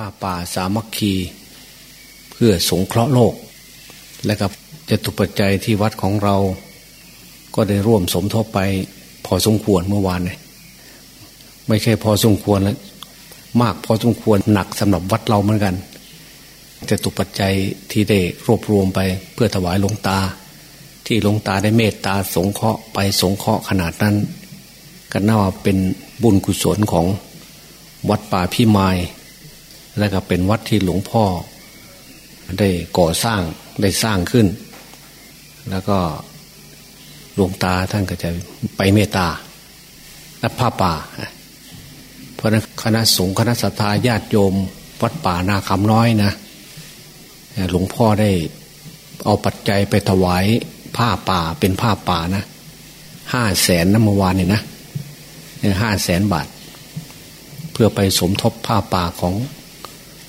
ผ้าป่าสามัคคี เพื่อสงเคราะห์โลก และกับจตุปัจจัยที่วัดของเรา ก็ได้ร่วมสมทบไป พอสมควรเมื่อวานเนี่ยไม่ใช่พอสมควรแล้วมากพอสมควรหนักสำหรับวัดเราเหมือนกันจตุปัจจัยที่ได้รวบรวมไปเพื่อถวายหลวงตา ที่หลวงตาได้เมตตาสงเคราะห์ไปสงเคราะห์ขนาดนั้นก็น่าว่าเป็นบุญกุศลของวัดป่าพิมาย และก็เป็นวัดที่หลวงพ่อ ได้ก่อสร้างได้สร้างขึ้น แล้วก็หลวงตาท่านก็จะไปเมตตาและผ้าป่า เพราะนั้นคณะสงฆ์คณะสัตยาญาติโยม วัดป่านาคำน้อยนะหลวงพ่อได้เอาปัจจัยไปถวายผ้าป่าเป็นผ้าป่านะห้าแสนนะเมื่อวานเนี่ยนะห้าแสนบาท เพื่อไปสมทบผ้าป่าของ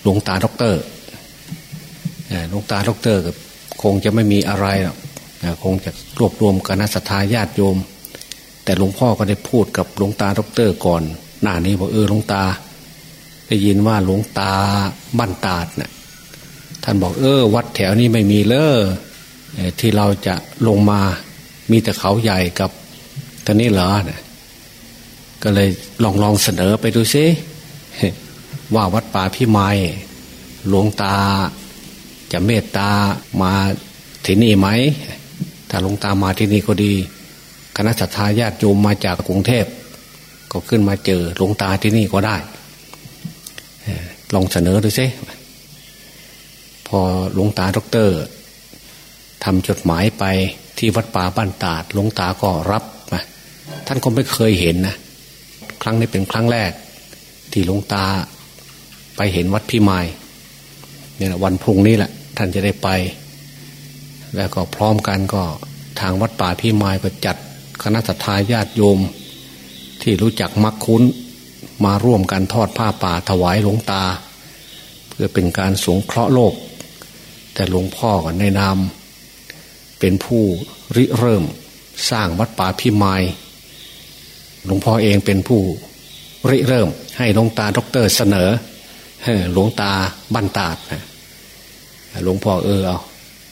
หลวงตาด็อกเตอร์หลวงตาด็อกเตอร์คงจะไม่มีอะไรหรอกคงจะรวบรวมคณะศรัทธาญาติโยม แต่หลวงพ่อก็ได้พูดกับหลวงตาด็อกเตอร์ก่อน หน้านี้บอกเออหลวงตา ได้ยินว่าหลวงตาบ้านตาดเนี่ยท่านบอกเออ วัดแถวนี้ไม่มีเลยที่เราจะลงมามีแต่เขาใหญ่กับตอนนี้เหรอเนี่ยก็เลยลองลองเสนอไปดูซิ ว่าวัดป่าพี่ไม้หลวงตาจะเมตตามาที่นี่ไหมถ้าหลวงตามาที่นี่ก็ดี คณะสัตยาติโยมมาจากกรุงเทพ ก็ขึ้นมาเจอหลวงตาที่นี่ก็ได้ลองเสนอดูซิพอหลวงตาด็อกเตอร์ทำจดหมายไปที่วัดป่าบ้านตาดหลวงตาก็รับนะท่านก็ไม่เคยเห็นนะ ครั้งนี้เป็นครั้งแรก ที่หลวงตา ไปเห็นวัดพี่ไม้เนี่ยวันพุ่งนี้แหละ ท่านจะได้ไป แล้วก็พร้อมกันก็ทางวัดป่าพี่ไม้ก็จัดคณะทาญาติโยม ที่รู้จักมักคุ้นมาร่วมกันทอดผ้าป่าถวายหลวงตา เพื่อเป็นการสงเคราะห์โลก แต่หลวงพ่อก็ในนามเป็นผู้ริเริ่มสร้างวัดป่าพิมายหลวงพ่อเองเป็นผู้ริเริ่มให้หลวงตาด็อกเตอร์เสนอ หลวงตาบันตาดหลวงพ่อเออเอา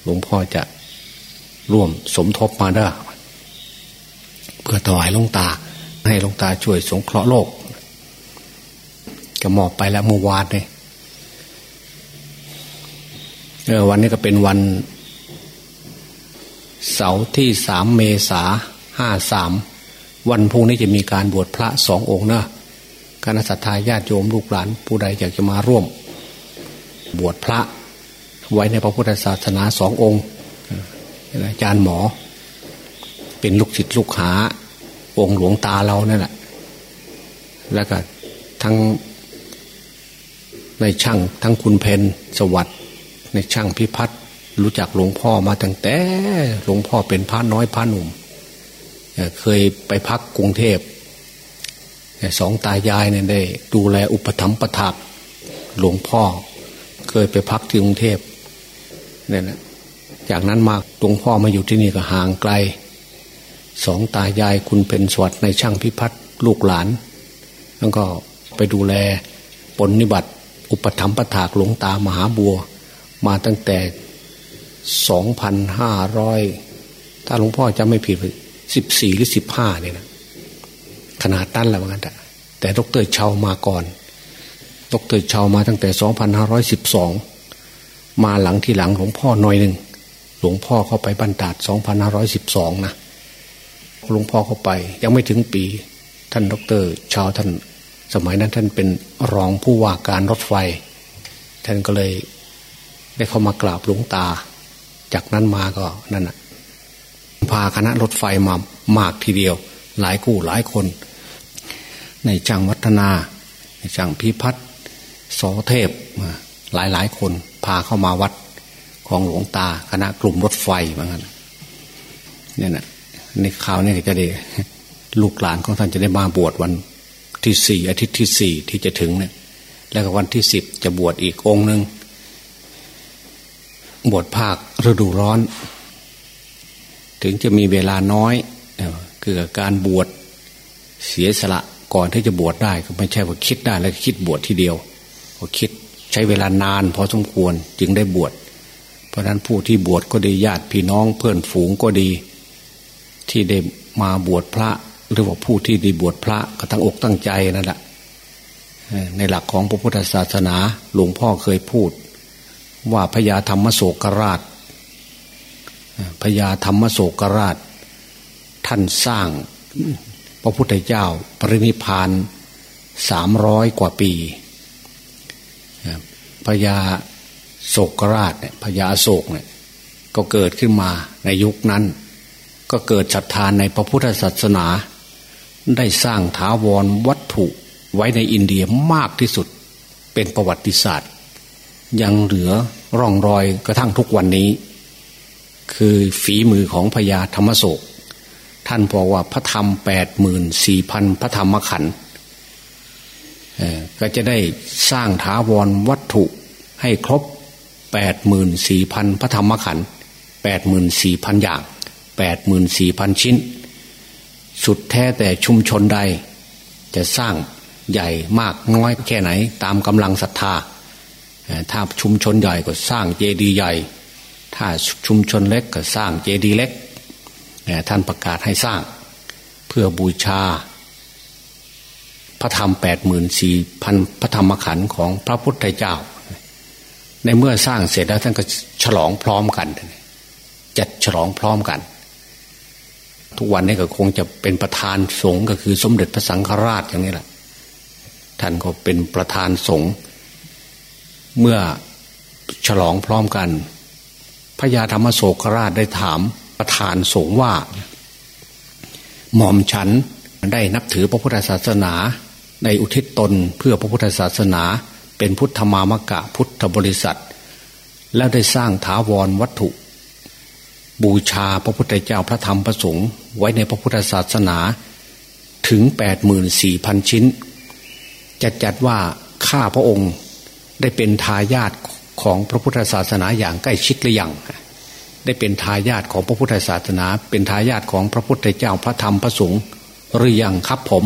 หลวงพ่อจะร่วมสมทบมาได้เพื่อถวายหลวงตา ให้หลวงตาช่วยสงเคราะห์โลกก็มอบไปแล้วเมื่อวานเนี่ยวันนี้ก็เป็นวันเสาร์ที่สามเมษาห้าสามวันพรุ่งนี้จะมีการบวชพระสององค์นะ คณะสัตยาญาติโยมลูกหลานผู้ใดอยากจะมาร่วม บวชพระ ไว้ในพระพุทธศาสนาสององค์อาจารย์หมอ เป็นลูกศิษย์ลูกหา องค์หลวงตาเรานั่นแหละแล้วก็ทั้งในช่างทั้งคุณเพนสวัสด์ในช่างพิพัฒน์รู้จักหลวงพ่อมาตั้งแต่หลวงพ่อเป็นพระน้อยพระหนุ่มเคยไปพักกรุงเทพ สองตายายเนี่ยได้ ดูแลอุปถัมภ์ประทับหลวงพ่อ เคยไปพักที่กรุงเทพเนี่ยนะจากนั้นมาหลวงพ่อมาอยู่ที่นี่ก็ห่างไกลสองตายายคุณเป็นสวัสดในช่างพิพัฒน์ลูกหลาน แล้วก็ไปดูแลปนนิบัติ อุปถัมภ์ประถากหลวงตามหาบัว มาตั้งแต่สองพันห้าร้อยถ้าหลวงพ่อจะไม่ผิดสิบสี่หรือสิบห้าเนี่ยนะ ขนาดนั้นแหละว่างั้นแต่ดรเชามาก่อนดรเชามาตั้งแต่สองพันห้าร้อยสิบสองมาหลังที่หลังหลวงพ่อหน่อยหนึ่งหลวงพ่อเข้าไปบรรดาดสองพันห้าร้อยสิบสองนะหลวงพ่อเข้าไปยังไม่ถึงปี ท่านดรชาวท่าน สมัยนั้นท่านเป็นรองผู้ว่าการรถไฟ ท่านก็เลยได้เข้ามากราบหลวงตา จากนั้นมาก็นั่นนะพาคณะรถไฟมามากทีเดียว หลายคู่หลายคน ในจังวัฒนา ในจังพิพัฒน์สเทพหลายหลายคนพาเข้ามาวัดของหลวงตาคณะกลุ่มรถไฟเหมือนกันเนี่ยนะในข่าวนี่จะได้ลูกหลานของท่านจะได้มาบวชวันที่สี่อาทิตย์ที่สี่ที่จะถึงเนี่ย แล้วก็วันที่สิบจะบวชอีกองหนึ่งบวชภาคฤดูร้อน ถึงจะมีเวลาน้อยคือการบวชเสียสละ ก่อนที่จะบวชได้ก็ไม่ใช่ว่าคิดได้แล้วคิดบวชทีเดียวพอคิดใช้เวลานานพอสมควรจึงได้บวช เพราะนั้นผู้ที่บวชก็ดีญาติพี่น้องเพื่อนฝูงก็ดี ที่ได้มาบวชพระ หรือว่าผู้ที่ได้บวชพระก็ตั้งอกตั้งใจนั่นแหละในหลักของพระพุทธศาสนาหลวงพ่อเคยพูด ว่าพญาธรรมโศกราชพญาธรรมโศกราช ท่านสร้าง พระพุทธเจ้าปรินิพานสามร้อยกว่าปีพญาโศกราชเนี่ยพญาโศกเนี่ยก็เกิดขึ้นมาในยุคนั้น ก็เกิดศรัทธานในพระพุทธศาสนา ได้สร้างถาวรวัตถุไว้ในอินเดียมากที่สุดเป็นประวัติศาสตร์ ยังเหลือร่องรอยกระทั่งทุกวันนี้ คือฝีมือของพญาธรรมโศก ท่านบอกว่าพระธรรมแปดหมื่นสี่พันพระธรรมขันธ์ก็จะได้สร้างถาวรวัตถุให้ครบแปดหมื่นสี่พันพระธรรมขันธ์แปดหมื่นสี่พันอย่างแปดหมื่นสี่พันชิ้น สุดแท้แต่ชุมชนใด จะสร้างใหญ่มากน้อยแค่ไหน ตามกำลังศรัทธา ถ้าชุมชนใหญ่ก็สร้างเจดีย์ใหญ่ ถ้าชุมชนเล็กก็สร้างเจดีย์เล็ก ท่านประกาศให้สร้าง เพื่อบูชา พระธรรมแปดหมื่นสี่พันพระธรรมขันธ์ของพระพุทธเจ้า ในเมื่อสร้างเสร็จแล้วท่านก็ฉลองพร้อมกัน จัดฉลองพร้อมกัน ทุกวันนี้ก็คงจะเป็นประธานสงฆ์ก็คือสมเด็จพระสังฆราชอย่างนี้แหละท่านก็เป็นประธานสงฆ์เมื่อฉลองพร้อมกันพระยาธรรมโศกราชได้ถาม ประธานสงฆ์ว่า หม่อมฉันได้นับถือพระพุทธศาสนาในอุทิศตนเพื่อพระพุทธศาสนา เป็นพุทธมามกะพุทธบริษัท แล้วได้สร้างถาวรวัตถุ บูชาพระพุทธเจ้าพระธรรมพระสงฆ์ไว้ในพระพุทธศาสนาถึงแปดหมื่นสี่พันชิ้นจะจัดว่าข้าพระองค์ได้เป็นทายาทของพระพุทธศาสนาอย่างใกล้ชิดหรือยัง ได้เป็นทายาทของพระพุทธศาสนา เป็นทายาทของพระพุทธเจ้าพระธรรมพระสงฆ์หรือยังครับผม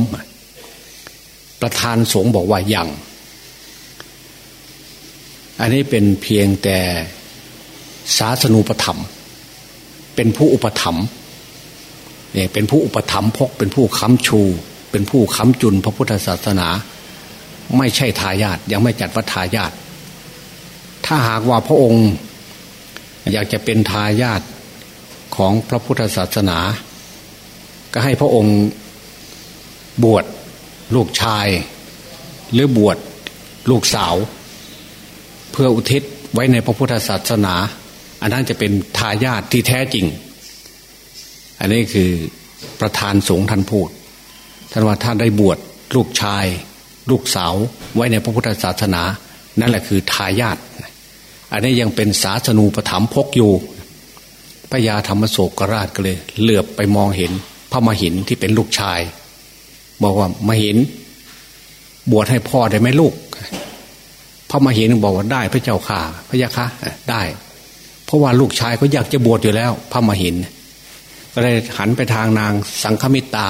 ประธานสงฆ์บอกว่ายังอันนี้เป็นเพียงแต่ศาสนูปธรรม เป็นผู้อุปถัมภ์เนี่ยเป็นผู้อุปถัมภ์พกเป็นผู้ค้ำชู เป็นผู้ค้ำจุนพระพุทธศาสนา ไม่ใช่ทายาทยังไม่จัดว่าทายาทถ้าหากว่าพระองค์ อยากจะเป็นทายาทของพระพุทธศาสนา ก็ให้พระองค์บวชลูกชาย หรือบวชลูกสาว เพื่ออุทิศไว้ในพระพุทธศาสนา อันนั้นจะเป็นทายาทที่แท้จริง อันนี้คือประธานสงฆ์ท่านพูดท่านว่าท่านได้บวชลูกชาย ลูกสาวไว้ในพระพุทธศาสนา นั่นแหละคือทายาท อันนี้ยังเป็นศาสนูปถัมภกอยู่พระยาธรรมโศกราชก็เลย เหลือบไปมองเห็น พระมหินที่เป็นลูกชาย บอกว่ามหิน บวชให้พ่อได้ไหมลูก พระมหินบอกว่าได้พระเจ้าข่าพระยาคะได้ เพราะว่าลูกชายก็อยากจะบวชอยู่แล้ว พระมหิน ก็เลยหันไปทางนางสังฆมิตา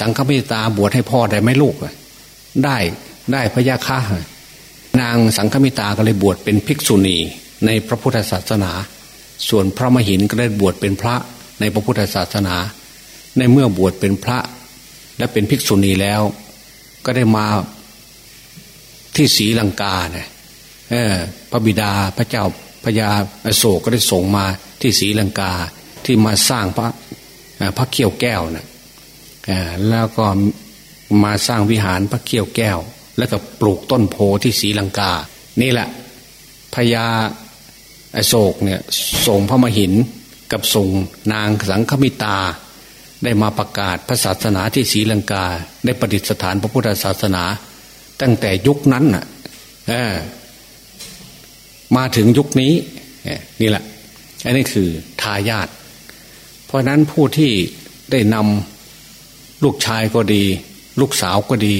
สังฆมิตาบวชให้พ่อได้ไหมลูกได้ได้พระยาค่า นางสังฆมิตาก็เลยบวชเป็นภิกษุณีในพระพุทธศาสนา ส่วนพระมหินก็ได้บวชเป็นพระในพระพุทธศาสนา ในเมื่อบวชเป็นพระและเป็นภิกษุณีแล้ว ก็ได้มาที่ศรีลังกาเนี่ยพระบิดาพระเจ้าพญาอโศกก็ได้ส่งมาที่ศรีลังกาที่มาสร้างพระพระเขี้ยวแก้วน่ะแล้วก็มาสร้างวิหารพระเขี้ยวแก้ว แล้วก็ปลูกต้นโพที่ศรีลังกา นี่แหละพญาอโศกเนี่ยส่งพระมหินกับส่งนางสังฆมิตา ได้มาประกาศพระศาสนาที่ศรีลังกา ได้ประดิษฐานพระพุทธศาสนา ตั้งแต่ยุคนั้นน่ะมาถึงยุคนี้นี่แหละอันนี้คือทายาทเพราะนั้นผู้ที่ได้นำลูกชายก็ดี ลูกสาวก็ดี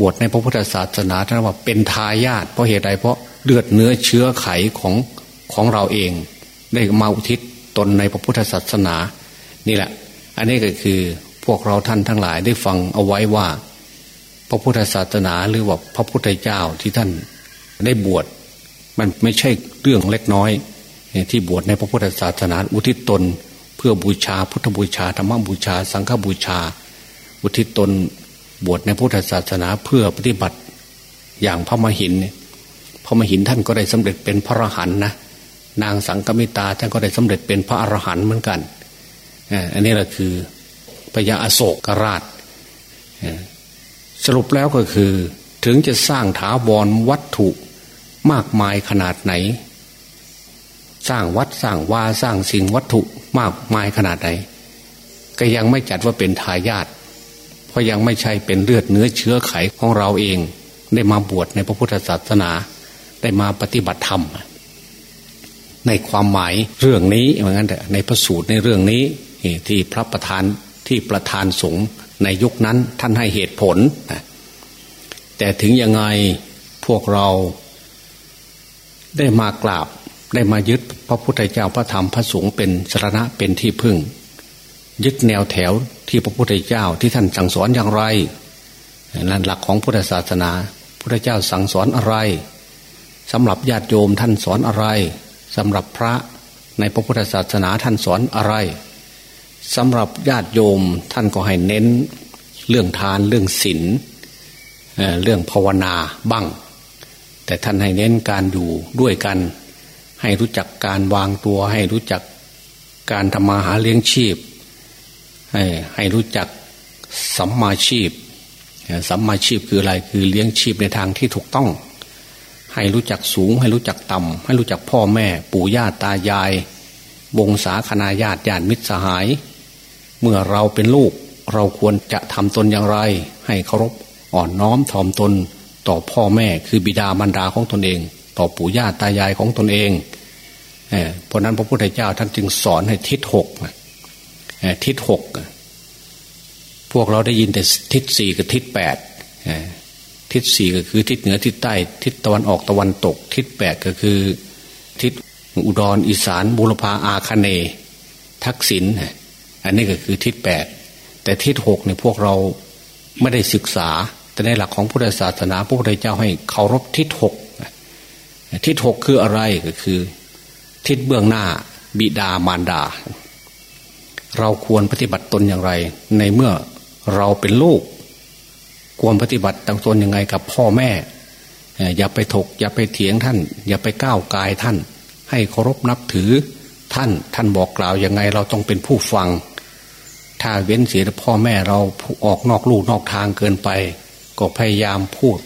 บวชในพระพุทธศาสนาท่านว่าเป็นทายาทเพราะเหตุใดเพราะเลือดเนื้อเชื้อไขของของเราเอง ได้มาอุทิศตนในพระพุทธศาสนา นี่แหละ อันนี้ก็คือพวกเราท่านทั้งหลายได้ฟังเอาไว้ว่า พระพุทธศาสนาหรือว่าพระพุทธเจ้าที่ท่านได้บวชมันไม่ใช่เรื่องเล็กน้อย ที่บวชในพระพุทธศาสนาอุทิศตน เพื่อบูชาพุทธบูชาธรรมบูชา สังฆบูชา อุทิศตน บวชในพุทธศาสนาเพื่อปฏิบัติอย่างพระมหินพระมหินท่านก็ได้สำเร็จเป็นพระอรหันต์นะนางสังกมิตาท่านก็ได้สำเร็จเป็นพระอรหันต์เหมือนกันอันนี้แหละคือพญาอโศกราช สรุปแล้วก็คือถึงจะสร้างถาวรวัตถุมากมายขนาดไหน สร้างวัดสร้างวาสร้างสิ่งวัตถุมากมายขนาดไหน ก็ยังไม่จัดว่าเป็นทายาท เพราะยังไม่ใช่เป็นเลือดเนื้อเชื้อไขของเราเอง ได้มาบวชในพระพุทธศาสนา ได้มาปฏิบัติธรรม ในความหมายเรื่องนี้เหมือนกันแต่ในพระสูตรในเรื่องนี้ที่พระประธานที่ประธานสงฆ์ในยุคนั้นท่านให้เหตุผล แต่ถึงยังไงพวกเราได้มากราบได้มายึดพระพุทธเจ้าพระธรรมพระสงฆ์เป็นสรณะเป็นที่พึ่ง ยึดแนวแถวที่พระพุทธเจ้าที่ท่านสั่งสอนอย่างไรนั่นหลักของพุทธศาสนา พุทธเจ้าสั่งสอนอะไรสำหรับญาติโยมท่านสอนอะไรสำหรับพระในพระพุทธศาสนาท่านสอนอะไรสำหรับญาติโยมท่านก็ให้เน้นเรื่องทานเรื่องศีลเรื่องภาวนาบ้าง แต่ท่านให้เน้นการอยู่ด้วยกัน ให้รู้จักการวางตัวให้รู้จักการทำมาหาเลี้ยงชีพ ให้ให้รู้จักสัมมาชีพสัมมาชีพคืออะไรคือเลี้ยงชีพในทางที่ถูกต้อง ให้รู้จักสูง ให้รู้จักต่ำให้รู้จักพ่อแม่ ปู่ย่าตายาย วงศาคณาญาติญาติมิตรสหาย เมื่อเราเป็นลูก เราควรจะทำตนอย่างไร ให้เคารพอ่อนน้อมถ่อมตน ต่อพ่อแม่คือบิดามารดาของตนเอง ต่อปู่ย่าตายายของตนเองเพราะนั้นพระพุทธเจ้าท่านจึงสอนให้ทิศหก ทิศหกพวกเราได้ยินแต่ทิศสี่กับทิศแปดทิศสี่ก็คือทิศเหนือทิศใต้ ทิศตะวันออกตะวันตก ทิศแปดก็คือ ทิศอุดรอีสานบุรพาอาคเน ทักษิณอันนี้ก็คือทิศแปดแต่ทิศหกเนี่ยพวกเราไม่ได้ศึกษา แต่ในหลักของพุทธศาสนาพระพุทธเจ้าให้เคารพทิศหกทิศหกคืออะไรก็คือ ทิศเบื้องหน้า บิดามารดา เราควรปฏิบัติตนอย่างไร ในเมื่อเราเป็นลูก ควรปฏิบัติตนยังไงกับพ่อแม่ อย่าไปถก อย่าไปเถียงท่าน อย่าไปก้าวกายท่าน ให้เคารพนับถือท่านท่านบอกกล่าวยังไง เราต้องเป็นผู้ฟัง ถ้าเว้นเสียพ่อแม่เราออกนอกลูกนอกทางเกินไป ก็พยายามพูด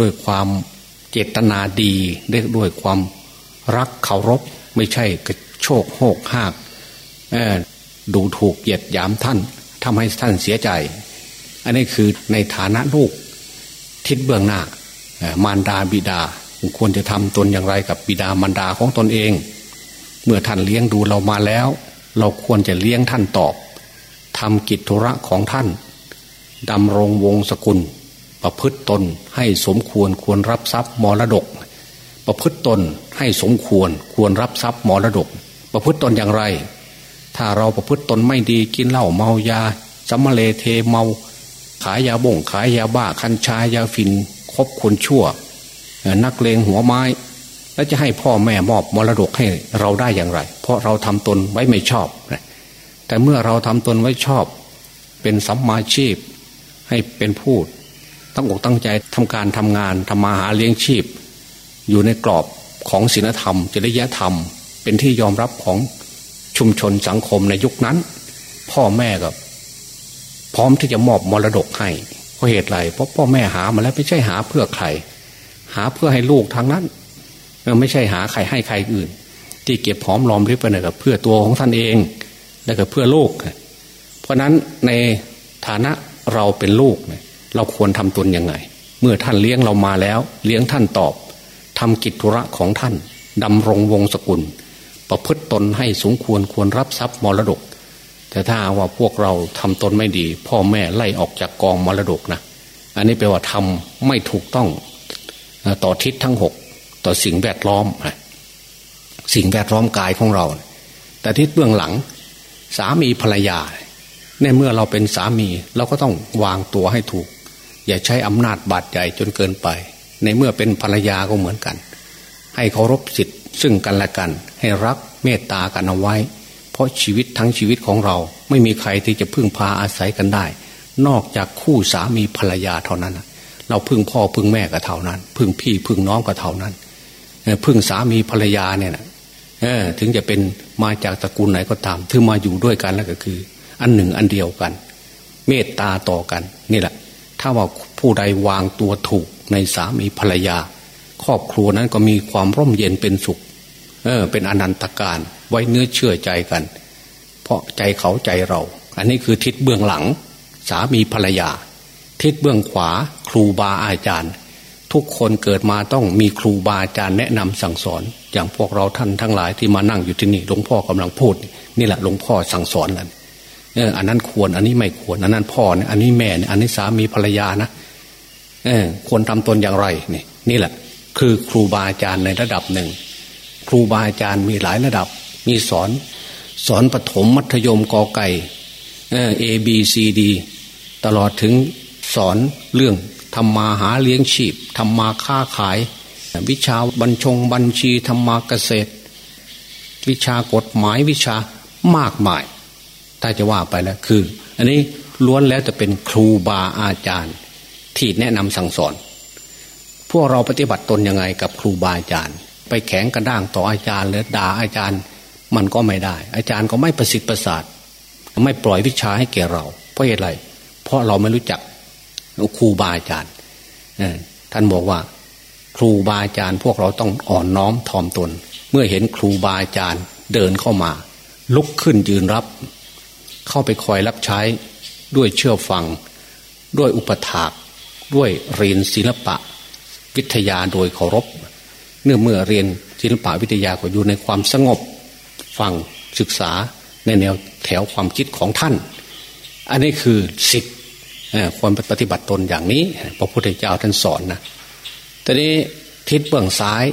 ด้วยความเจตนาดีด้วยความรักเคารพไม่ใช่กระโชกโหกหาก ดูถูกเหยียดหยามท่านทำให้ท่านเสียใจ อันนี้คือในฐานะลูกทิศเบื้องหน้ามารดาบิดาควรจะทำตนอย่างไรกับบิดามารดาของตนเอง เมื่อท่านเลี้ยงดูเรามาแล้ว เราควรจะเลี้ยงท่านตอบทำกิจธุระของท่านดำรงวงศกุล ประพฤตตนให้สมควรควรรับทรัพย์มรดก ประพฤติตนให้สมควรควรรับทรัพย์มรดก ประพฤติตนอย่างไร ถ้าเราประพฤติตนไม่ดีกินเหล้าเมายาสำมะเลเทเมา ขายยาบ่งขายยาบ้ากัญชายาฝิ่นคบคนชั่ว นักเลงหัวไม้ แล้วจะให้พ่อแม่มอบมรดกให้เราได้อย่างไร เพราะเราทำตนไว้ไม่ชอบแต่เมื่อเราทำตนไว้ชอบ เป็นสัมมาชีพ ให้เป็นผู้ตั้งอกตั้งใจทำการทำงานทำมาหาเลี้ยงชีพ อยู่ในกรอบของศีลธรรมจริยธรรม เป็นที่ยอมรับของ ชุมชนสังคมในยุคนั้น พ่อแม่กับพร้อมที่จะมอบมรดกให้เพราะเหตุไรเพราะพ่อแม่หามาแล้วไม่ใช่หาเพื่อใคร หาเพื่อให้ลูกทางนั้นไม่ใช่หาใครให้ใครอื่น ที่เก็บหอมรอมริบไปเนี่ยกับเพื่อตัวของท่านเอง และก็เพื่อลูกเพราะนั้นในฐานะเราเป็นลูกเนี่ยเราควรทำตนยังไง เมื่อท่านเลี้ยงเรามาแล้ว เลี้ยงท่านตอบทำกิจธุระของท่านดำรงวงศกุล ประพฤติตนให้สมควรควรรับทรัพย์มรดก แต่ถ้าว่าพวกเราทำตนไม่ดี พ่อแม่ไล่ออกจากกองมรดกนะอันนี้แปลว่าทำไม่ถูกต้องต่อทิศทั้งหกต่อสิ่งแวดล้อมสิ่งแวดล้อมกายของเรา แต่ทิศเบื้องหลัง สามีภรรยาในเมื่อเราเป็นสามีเราก็ต้องวางตัวให้ถูก อย่าใช้อำนาจบาดใหญ่จนเกินไป ในเมื่อเป็นภรรยาก็เหมือนกัน ให้เคารพสิทธิ์ซึ่งกันและกัน ให้รักเมตตากันเอาไว้ เพราะชีวิตทั้งชีวิตของเราไม่มีใครที่จะพึ่งพาอาศัยกันได้ นอกจากคู่สามีภรรยาเท่านั้นเราพึ่งพ่อพึ่งแม่ก็เท่านั้น พึ่งพี่พึ่งน้องก็เท่านั้นพึ่งสามีภรรยาเนี่ยนะถึงจะเป็นมาจากตระกูลไหนก็ตามถึงมาอยู่ด้วยกันแล้วก็คือ อันหนึ่งอันเดียวกัน เมตตาต่อกันนี่แหละ ถ้าว่าผู้ใดวางตัวถูกในสามีภรรยา ครอบครัวนั้นก็มีความร่มเย็นเป็นสุข เออ เป็นอนันตการไว้เนื้อเชื่อใจกัน เพราะใจเขาใจเรา อันนี้คือทิศเบื้องหลัง สามีภรรยา ทิศเบื้องขวา ครูบาอาจารย์ ทุกคนเกิดมาต้องมีครูบาอาจารย์แนะนำสั่งสอน อย่างพวกเราท่านทั้งหลายที่มานั่งอยู่ที่นี่หลวงพ่อกำลังพูด นี่แหละหลวงพ่อสั่งสอนนั่นเอออันนั้นควร อันนี้ไม่ควร อันนั้นพ่อเนี่ยอันนี้แม่เนี่ยอันนี้สามีภรรยานะเออควรทำตนอย่างไรนี่นี่แหละ คือครูบาอาจารย์ในระดับหนึ่ง ครูบาอาจารย์มีหลายระดับ มีสอน สอนปฐมมัธยมกอไก่เออ A B C D ตลอดถึงสอนเรื่องทำมาหาเลี้ยงชีพทำมาค้าขาย วิชาบัญชงบัญชีทำมาเกษตร วิชากฎหมายวิชามากมาย ถ้าจะว่าไปแล้วคือ อันนี้ล้วนแล้วจะเป็นครูบาอาจารย์ ที่แนะนำสั่งสอน พวกเราปฏิบัติตนยังไงกับครูบาอาจารย์ ไปแข็งกระด้างต่ออาจารย์หรือด่าอาจารย์มันก็ไม่ได้ อาจารย์ก็ไม่ประสิทธิ์ประสาท ไม่ปล่อยวิชาให้แก่เรา เพราะเหตุไร เพราะเราไม่รู้จักครูบาอาจารย์ท่านบอกว่า ครูบาอาจารย์พวกเราต้องอ่อนน้อมถ่อมตน เมื่อเห็นครูบาอาจารย์เดินเข้ามา ลุกขึ้นยืนรับ เข้าไปคอยรับใช้ด้วยเชื่อฟัง ด้วยอุปถาก ด้วยเรียนศิลปะ วิทยาโดยเคารพ เนื่อเมื่อเรียนศิลปะวิทยาก็อยู่ในความสงบฟังศึกษาในแนวแถวความคิดของท่าน อันนี้คือสิทธิ์ควรปฏิบัติตนอย่างนี้ พระพุทธเจ้าท่านสอนนะตอนนี้ทิศเบื้องซ้าย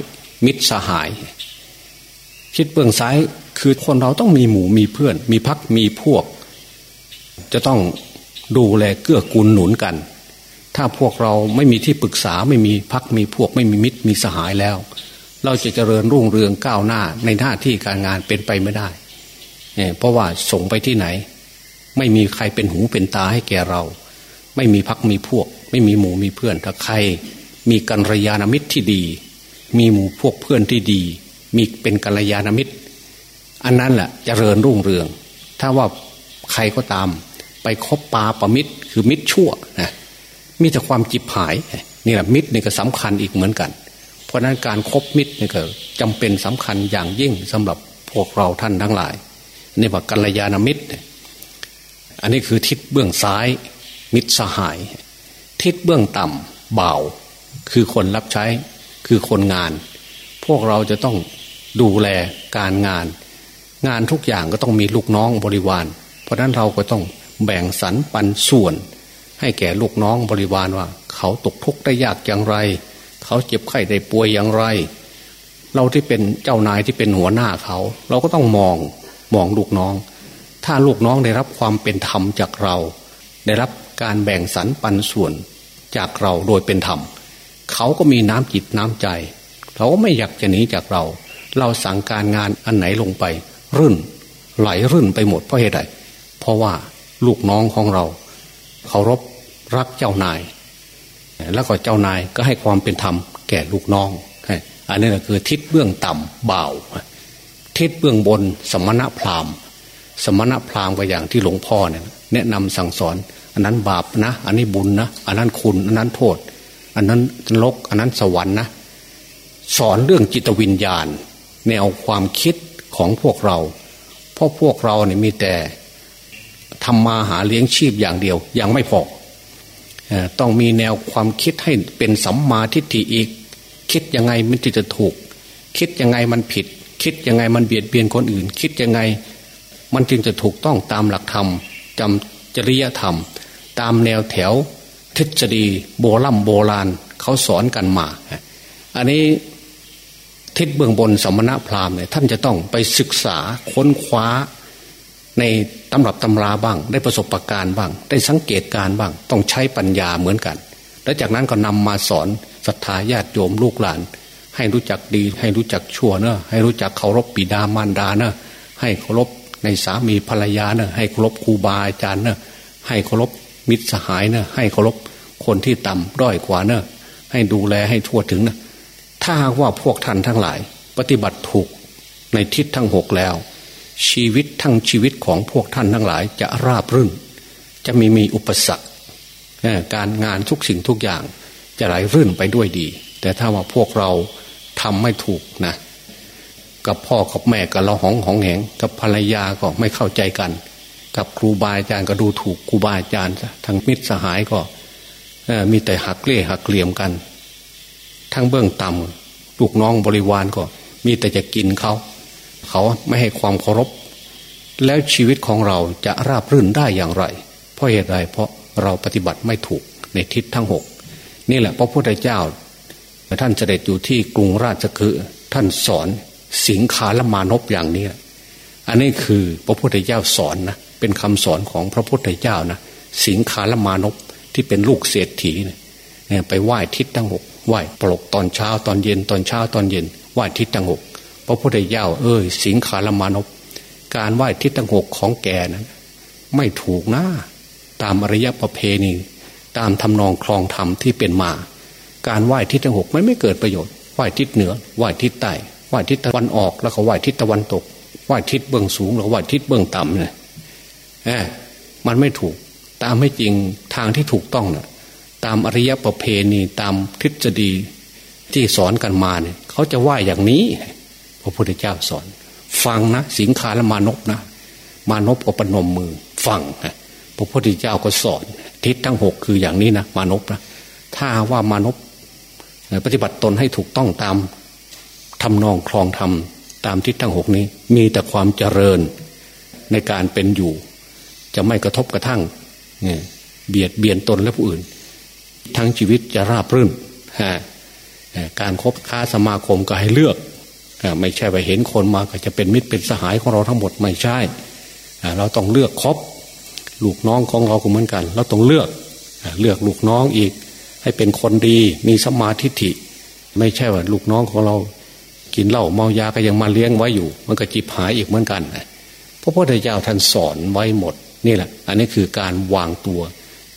มิตรสหาย ทิศเบื้องซ้ายคือคนเราต้องมีหมู่มีเพื่อน มีพักมีพวก จะต้องดูแลเกื้อกูลหนุนกัน ถ้าพวกเราไม่มีที่ปรึกษาไม่มีพักมีพวกไม่มีมิตรมีสหายแล้ว เราจะเจริญรุ่งเรืองก้าวหน้าในหน้าที่การงานเป็นไปไม่ได้เนี่ยเพราะว่าส่งไปที่ไหน ไม่มีใครเป็นหูเป็นตาให้แก่เรา ไม่มีพักมีพวก ไม่มีหมู่มีเพื่อนถ้าใคร มีกัลยาณมิตรที่ดี มีหมู่พวกเพื่อนที่ดี มีเป็นกัลยาณมิตร อันนั้นแหละจะเจริญรุ่งเรือง ถ้าว่าใครก็ตาม ไปคบปาประมิตรคือมิตรชั่วนะ มีแต่ความจิบหายนี่แหละมิตรนี่ก็สำคัญอีกเหมือนกัน เพราะนั้นการครบมิตรนี่ก็จำเป็นสำคัญอย่างยิ่งสำหรับพวกเราท่านทั้งหลายนี่ว่ากัลยาณมิตร อันนี้คือทิศเบื้องซ้าย มิตรสหาย ทิศเบื้องต่ำเบาคือคนรับใช้คือคนงาน พวกเราจะต้องดูแลการงาน งานทุกอย่างก็ต้องมีลูกน้องบริวาร เพราะนั้นเราก็ต้องแบ่งสรรปันส่วน ให้แก่ลูกน้องบริวารว่า เขาตกทุกข์ได้ยากอย่างไร เขาเจ็บไข้ได้ป่วยอย่างไร เราที่เป็นเจ้านายที่เป็นหัวหน้าเขา เราก็ต้องมองมองลูกน้อง ถ้าลูกน้องได้รับความเป็นธรรมจากเรา ได้รับการแบ่งสรรปันส่วนจากเราโดยเป็นธรรมเขาก็มีน้ำจิตน้ำใจ เขาก็ไม่อยากจะหนีจากเรา เราสั่งการงานอันไหนลงไป รื่น ไหลรื่นไปหมดเพราะเหตุใดเพราะว่าลูกน้องของเราเคารพ รักเจ้านาย แล้วก็เจ้านายก็ให้ความเป็นธรรมแก่ลูกน้อง อันนี้คือทิศเบื้องต่ำเบาทิศเบื้องบนสมณะพราหมณ์ สมณะพราหมณ์ก็อย่างที่หลวงพ่อเนี่ยแนะนำสั่งสอน อันนั้นบาปนะ อันนี้บุญนะ อันนั้นคุณ อันนั้นโทษ อันนั้นนรก อันนั้นสวรรค์นะ สอนเรื่องจิตวิญญาณ แนวความคิดของพวกเรา เพราะพวกเราเนี่ยมีแต่ทำมาหาเลี้ยงชีพอย่างเดียวยังไม่พอ ต้องมีแนวความคิดให้เป็นสัมมาทิฏฐิอีก คิดยังไงมันจะถูก คิดยังไงมันผิด คิดยังไงมันเบียดเบียนคนอื่น คิดยังไง มันจึงจะถูกต้องตามหลักธรรมจำจริยธรรม ตามแนวแถว ทฤษฎีโบรโบราณเขาสอนกันมา อันนี้ทิศเบื้องบนสมณะพราหมณ์เนี่ยท่านจะต้องไปศึกษาค้นคว้า ในตำรับตำราบ้าง ได้ประสบะการณ์บ้าง ได้สังเกตการบ้าง ต้องใช้ปัญญาเหมือนกัน แล้วจากนั้นก็นำมาสอนศรัทธาญาติโยมลูกหลาน ให้รู้จักดี ให้รู้จักชั่วเนอะให้รู้จักเคารพปิดามารดาเนอะให้เคารพในสามีภรรยาเนอะให้เคารพครูบาอาจารย์เนอะให้เคารพมิตรสหายเนอะให้เคารพคนที่ต่ำด้อยกว่าเนอะให้ดูแลให้ทั่วถึงนะถ้าว่าพวกท่านทั้งหลาย ปฏิบัติถูกในทิศทั้งหกแล้ว ชีวิตทั้งชีวิตของพวกท่านทั้งหลายจะราบรื่น จะมีมีอุปสรรคการงานทุกสิ่งทุกอย่างจะไหลรื่นไปด้วยดี แต่ถ้าว่าพวกเราทำไม่ถูกนะ กับพ่อกับแม่กับเราหองหองแหง กับภรรยาก็ไม่เข้าใจกัน กับครูบาอาจารย์ก็ดูถูกครูบาอาจารย์ทั้งมิตรสหายก็มีแต่หักเล่หักเหลี่ยมกัน ทั้งเบื้องต่ำลูกน้องบริวารก็ มีแต่จะกินเขา เขาไม่ให้ความเคารพ แล้วชีวิตของเราจะราบรื่นได้อย่างไร เพราะเหตุใดเพราะเราปฏิบัติไม่ถูกในทิศทั้งหกนี่แหละพระพุทธเจ้า ท่านเสด็จอยู่ที่กรุงราชคฤห์ท่านสอนสิงคาลมานพอย่างนี้อันนี้คือพระพุทธเจ้าสอนนะเป็นคำสอนของพระพุทธเจ้านะสิงคาลมานพที่เป็นลูกเศรษฐีเนี่ยไปไหว้ทิศทั้งหกไหว้ปลกตอนเช้าตอนเย็นตอนเช้าตอนเย็นไหว้ทิศทั้งหก ระพุทธเจ้าเอ้ยสิงคาลมานพการไหว้ทิศทั้งหกของแกนะไม่ถูกนะตามอริยประเพณี ตามทำนองคลองธรรมที่เป็นมา การไหว้ทิศทั้งหกไม่ไม่เกิดประโยชน์ไหว้ทิศเหนือไหว้ทิศใต้ไหว้ทิศตะวันออกแล้วก็ไหว้ทิศตะวันตกไหว้ทิศเบื้องสูงแล้วไหว้ทิศเบื้องต่ำเนี่ยแอบมันไม่ถูกตามไม่จริงทางที่ถูกต้องนะ่ะตามอริยประเพณีตามทฤษฎีที่สอนกันมาเนี่ยเขาจะไหว้อย่างนี้ พระพุทธเจ้าสอน ฟังนะสิงคาและมานพนะ มานพก็ปนมมือ ฟังนะพระพุทธเจ้าก็สอน ทิศทั้งหกคืออย่างนี้นะมานพนะถ้าว่ามานพปฏิบัติตนให้ถูกต้องตามทำนองคลองธรรมตามทิศทั้งหกนี้ มีแต่ความเจริญในการเป็นอยู่ จะไม่กระทบกระทั่งเบียดเบียนตนและผู้อื่น ทั้งชีวิตจะราบรื่นการครบค้าสมาคมก็ให้เลือก ไม่ใช่ไปเห็นคนมาก็จะเป็นมิตรเป็นสหายของเราทั้งหมดไม่ใช่เราต้องเลือกครบลูกน้องของเราก็เหมือนกัน เราต้องเลือกเลือกลูกน้องอีก ให้เป็นคนดีมีสมาธิฐิ ไม่ใช่ว่าลูกน้องของเรากินเหล้าเมายาก็ยังมาเลี้ยงไว้อยู่ มันก็จิบหายอีกเหมือนกันพระพุทธเจ้าท่านสอนไว้หมดนี่แหละ อันนี้คือการวางตัว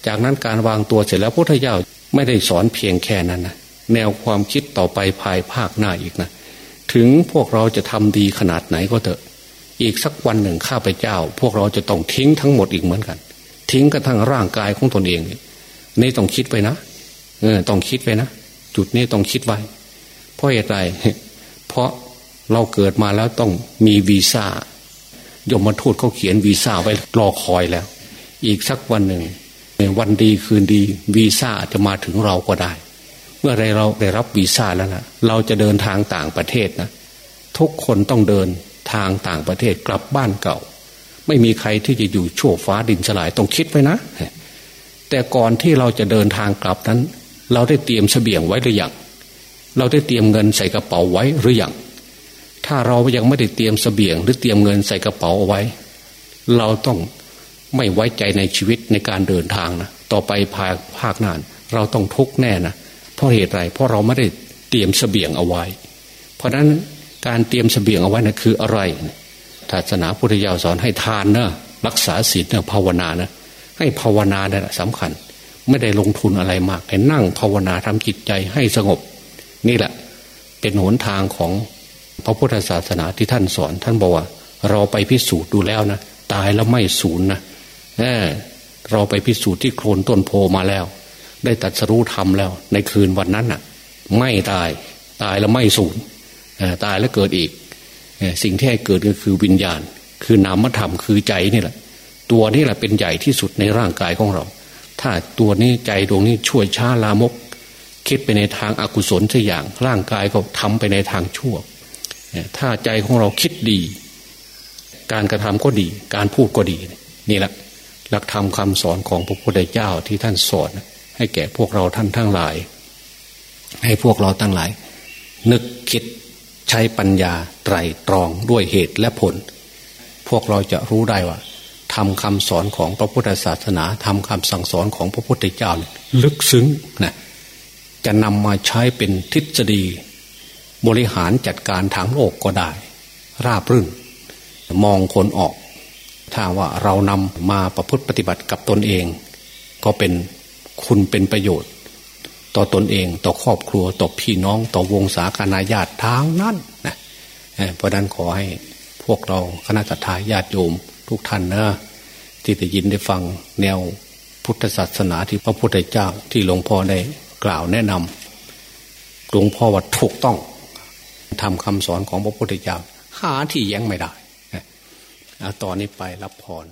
จากนั้นการวางตัวเสร็จแล้วพระพุทธเจ้าไม่ได้สอนเพียงแค่นั้นนะแนวความคิดต่อไปภายภาคหน้าอีกนะ ถึงพวกเราจะทำดีขนาดไหนก็เถอะ อีกสักวันหนึ่งข้าพเจ้า พวกเราจะต้องทิ้งทั้งหมดอีกเหมือนกัน ทิ้งกระทั่งร่างกายของตนเองนี่ต้องคิดไว้นะเออต้องคิดไว้นะจุดนี้ต้องคิดไว้ เพราะเหตุไรเพราะเราเกิดมาแล้วต้องมีวีซ่ายมทูตเขาเขียนวีซ่าไว้รอคอยแล้ว อีกสักวันหนึ่งวันดีคืนดีวีซ่าอาจจะมาถึงเราก็ได้ เมื่อไรเราได้รับวีซ่าแล้วนะเราจะเดินทางต่างประเทศนะทุกคนต้องเดินทางต่างประเทศกลับบ้านเก่า ไม่มีใครที่จะอยู่ชั่วฟ้าดินสลายต้องคิดไว้นะ แต่ก่อนที่เราจะเดินทางกลับนั้น เราได้เตรียมเสบียงไว้หรือยังเราได้เตรียมเงินใส่กระเป๋าไว้หรือยังถ้าเรายังไม่ได้เตรียมเสบียง หรือเตรียมเงินใส่กระเป๋าเอาไว้ เราต้องไม่ไว้ใจในชีวิตในการเดินทางนะต่อไปภาคภาคหน้าเราต้องทุกข์แน่นะ ราะเหตุไรเพราะเราไม่ได้เตรียมเสบียงเอาไว้ เพราะนั้นการเตรียมสเสบียงเอาไว้นะคืออะไรศาสนาพุทธเจ้าสอนให้ทานนะรักษาศีลนะภาวนานะให้ภาวนาเนี่ยสำคัญ ไม่ได้ลงทุนอะไรมากให้นั่งภาวนาทำจิตใจให้สงบ นี่แหละ เป็นหนทางของพระพุทธศาสนาที่ท่านสอน ท่านบอกว่า เราไปพิสูจน์ดูแล้วนะตายแล้วไม่สูญนะเออเราไปพิสูจน์ที่โคลนต้นโพมาแล้ว ได้ตัดสรู้ธรรมแล้ว ในคืนวันนั้นน่ะ ไม่ตายตายแล้วไม่สูญตายแล้วเกิดอีก สิ่งที่ให้เกิดก็คือวิญญาณ คือนามธรรมคือใจนี่แหละ ตัวนี้แหละเป็นใหญ่ที่สุดในร่างกายของเรา ถ้าตัวนี้ใจดวงนี้ช่วยช้าลามก คิดไปในทางอากุศลสักอย่างร่างกายก็ทำไปในทางชั่ว ถ้าใจของเราคิดดี การกระทำก็ดี การพูดก็ดีนี่แหละ หลักธรรมคาสอนของพระพุทธเจ้าที่ท่านสอน ให้แก่พวกเราท่านทั้งหลาย ให้พวกเราทั้งหลาย นึกคิดใช้ปัญญาไตรตรองด้วยเหตุและผล พวกเราจะรู้ได้ว่าทำคำสอนของพระพุทธศาสนาทำคำสั่งสอนของพระพุทธเจ้าลึกซึ้งนะจะนำมาใช้เป็นทฤษฎี บริหารจัดการทางโลกก็ได้ ราบรื่น มองคนออก ถ้าว่าเรานำมาประพฤติปฏิบัติกับตนเอง ก็เป็น คุณเป็นประโยชน์ ต่อตนเองต่อครอบครัวต่อพี่น้องต่อวงศาคณาญาติทางนั้นนะเพราะนั้นขอให้พวกเราคณะทาญาติโยมทุกท่านนะที่ได้ยินได้ฟังแนวพุทธศาสนาที่พระพุทธเจ้าที่หลวงพ่อได้กล่าวแนะนำหลวงพ่อว่าถูกต้องทำคำสอนของพระพุทธเจ้าหาที่แย้งไม่ได้เอาตอนนี้ไปรับพร